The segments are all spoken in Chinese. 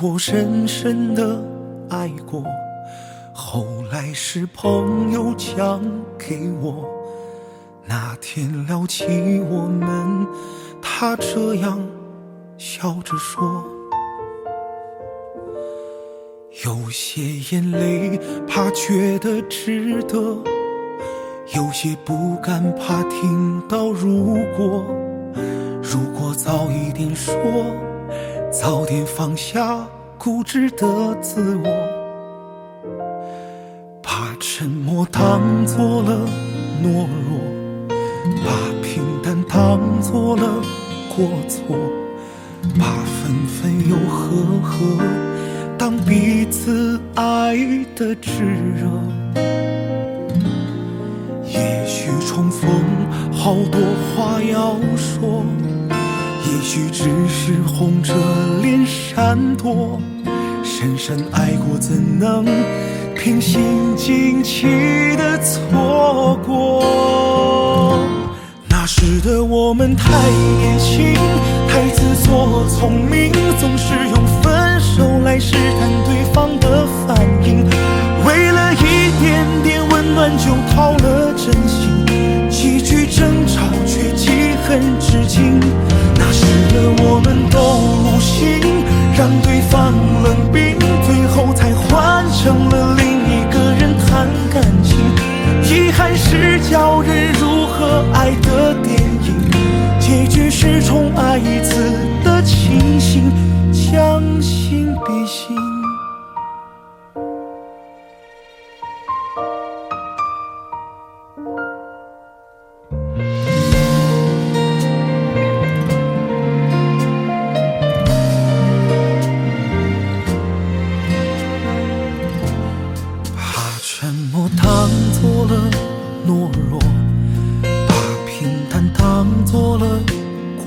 我深深的爱过，后来是朋友讲给我。那天聊起我们，他这样笑着说：有些眼泪怕觉得值得，有些不甘怕听到如果。如果早一点说，早点放下固执的自我，把沉默当做了懦弱，把平淡当做了过错，把分分又合合当彼此爱的炙热。也许重逢，好多话要说。也许只是红着脸闪躲，深深爱过怎能平心静气的错过？那时的我们太年轻，太自作聪明，犯冷冰，最后才换成了另一个人谈感情。遗憾是教人如何爱的电影，结局是重爱一次的清醒，将心比心。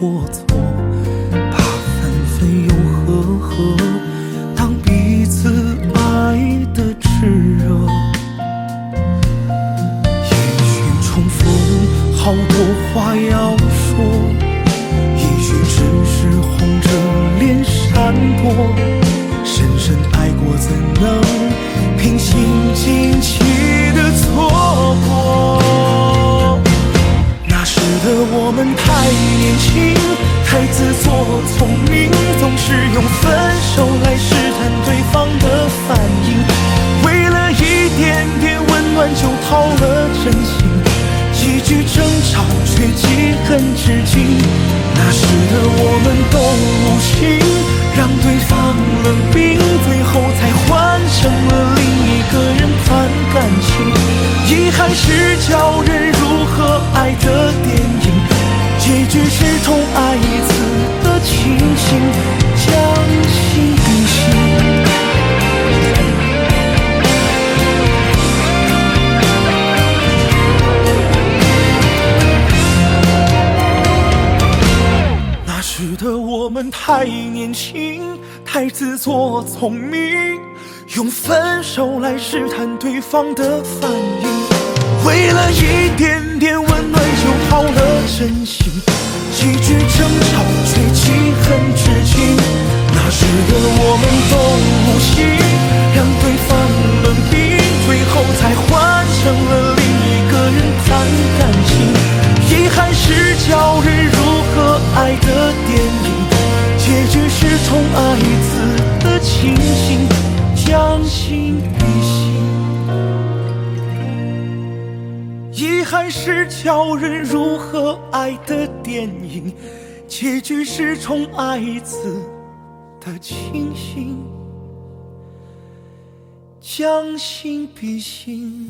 过错，把分分又合合当彼此爱的炽热。也许重逢，好多话要说，也许只是红着脸闪躲。我们太年轻。太自作聪明，总是用分手来试探对方的反应。为了一点点温暖就掏了真心，我们太年轻，太自作聪明，用分手来试探对方的反应，为了一点点温暖就掏了真心。几句争吵，却记恨至今。那时的我们都无心让对方冷冰，最后才换成了另一个人谈感情。遗憾是教人如何爱的电影，结局是重爱一次的清醒，将心比心。遗憾是教人如何爱的电影，结局是重爱一次的清醒，将心比心。